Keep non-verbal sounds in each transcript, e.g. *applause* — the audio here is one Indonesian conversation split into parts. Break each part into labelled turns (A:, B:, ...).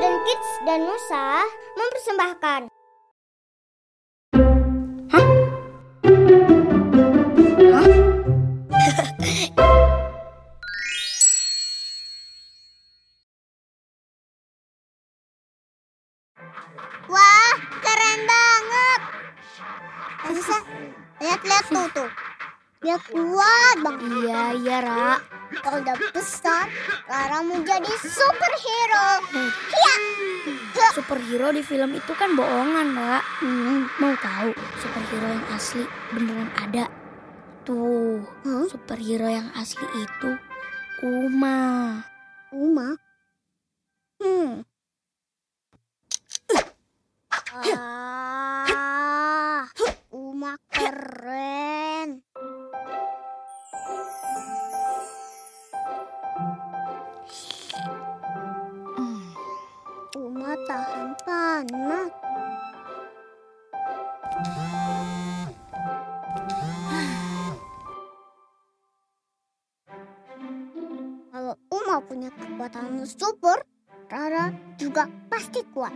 A: Garden Kids dan Nusa mempersembahkan *laughs*
B: Wah, keren banget. Nusa, lihat-lihat tuh tuh. Dia kuat banget.
A: Iya, iya, Ra.
B: Kalau udah besar, Rara mau jadi superhero. Ya.
A: Superhero di film itu kan bohongan, Ra. Hmm, mau tahu superhero yang asli beneran ada? Tuh,
B: Hah?
A: superhero yang asli itu Uma.
B: Uma? Hmm. Ah, panas. Kalau Uma punya kekuatan super, Rara juga pasti kuat.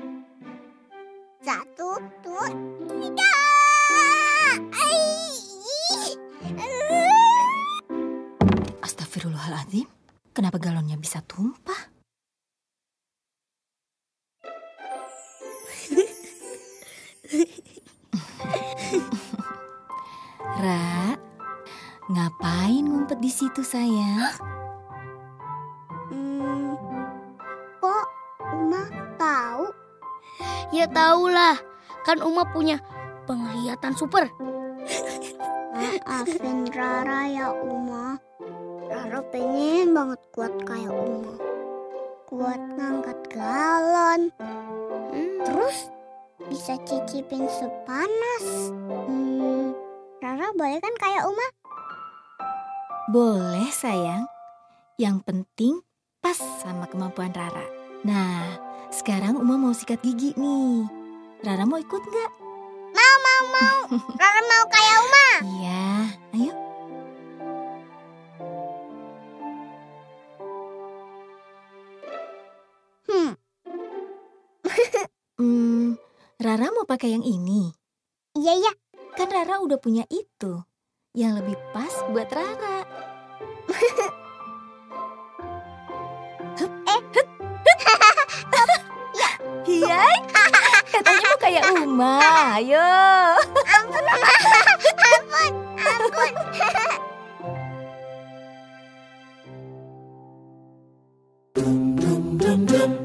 B: Satu, dua, tiga.
C: Astagfirullahaladzim, kenapa galonnya bisa tumpah? Ra, ngapain ngumpet di situ sayang?
B: Hmm, kok Uma tahu?
A: Ya tahulah, kan Uma punya penglihatan super.
B: Maafin Rara ya Uma. Rara pengen banget kuat kayak Uma. Kuat ngangkat galon.
A: Hmm,
B: Terus bisa cicipin sepanas. Hmm, Rara boleh kan kayak Uma?
C: Boleh sayang. Yang penting pas sama kemampuan Rara. Nah, sekarang Uma mau sikat gigi nih. Rara mau ikut nggak?
B: Mau, mau, mau. *laughs* Rara mau kayak Uma.
C: Iya, ayo.
B: Hmm, *laughs*
C: Hmm, Rara mau pakai yang ini.
B: iya, iya.
C: Kan Rara udah punya itu. Yang lebih pas buat Rara. Hup, *laughs* eh, hup, hup. Iya, katanya mau kayak Uma. Ayo.
B: Ampun. Ampun, ampun.
D: dum dum dum